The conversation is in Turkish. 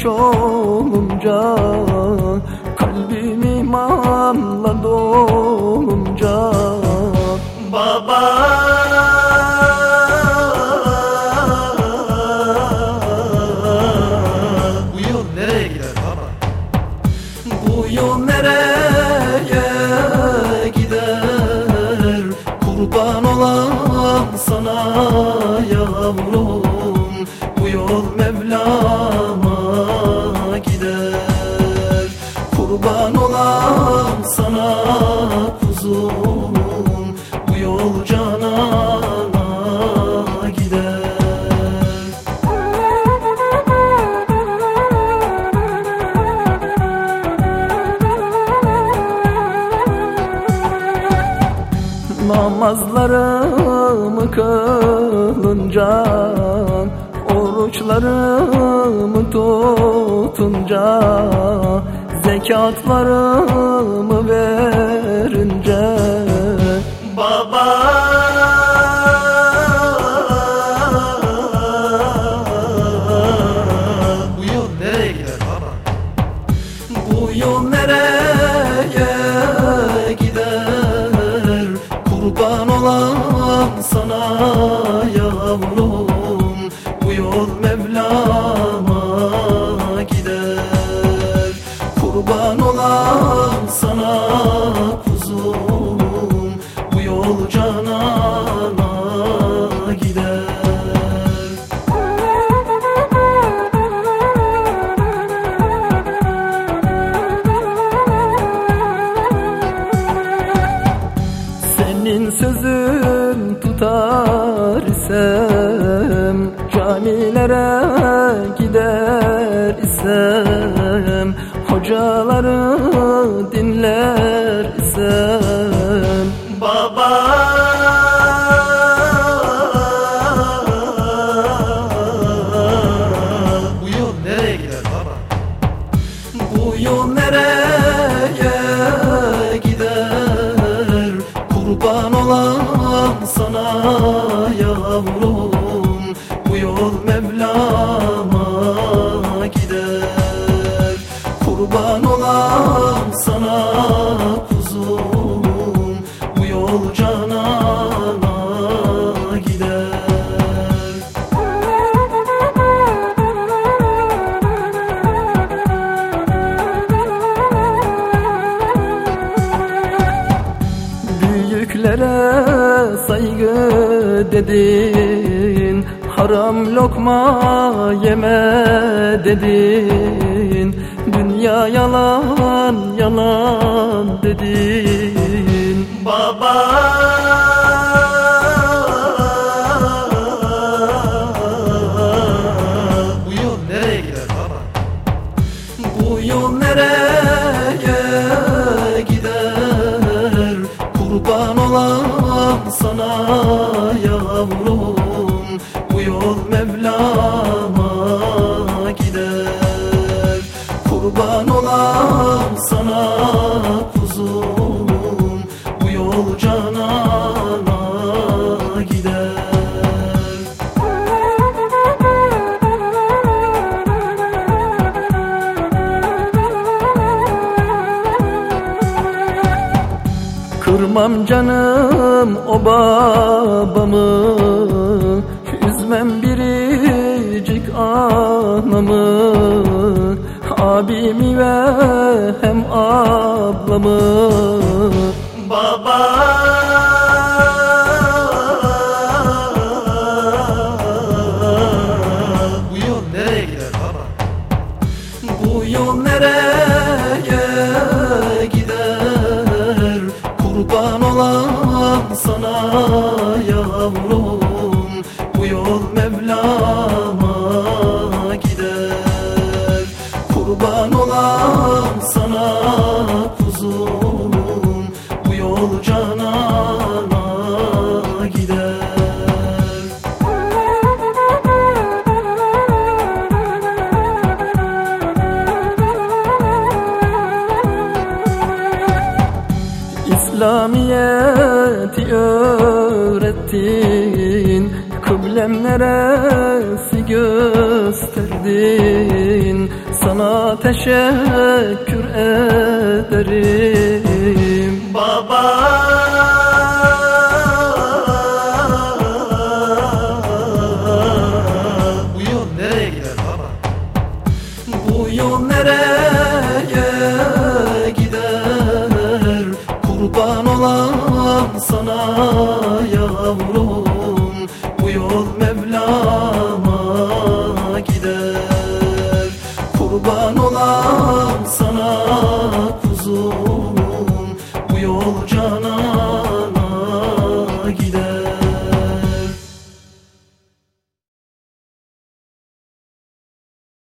genç olunca Kalbim imanla dolunca. Baba Bu yol nereye gider baba? Bu yol nereye gider? Kurban olan sana yavrum. Bu yol Mevlam'a Namazlarımı kılınca Oruçlarımı tutunca Zekatlarımı verince? Baba sana yavrum. Bu yol Mevlam'a gider. Kurban olan sana kuzum. Bu yol canana Camilere gider isem Hocaları dinler isem. Baba! Bu yol nereye gider baba? Bu yol nereye gider? Kurban olan sana Büyüklere saygı dedin Haram lokma yeme dedin. Dünya yalan yalan dedin. Baba yavrum Bu yol Mevlam'a Kırmam canım o babamı Üzmem biricik anamı. Abimi ve hem ablamı. Baba yavrum Bu yol Mevlam'a gider. Kurban Kıblem neresi gösterdin sana teşekkür ederim Baba Bu yol nereye gider baba? Bu yol nereye gider Kurban olan sana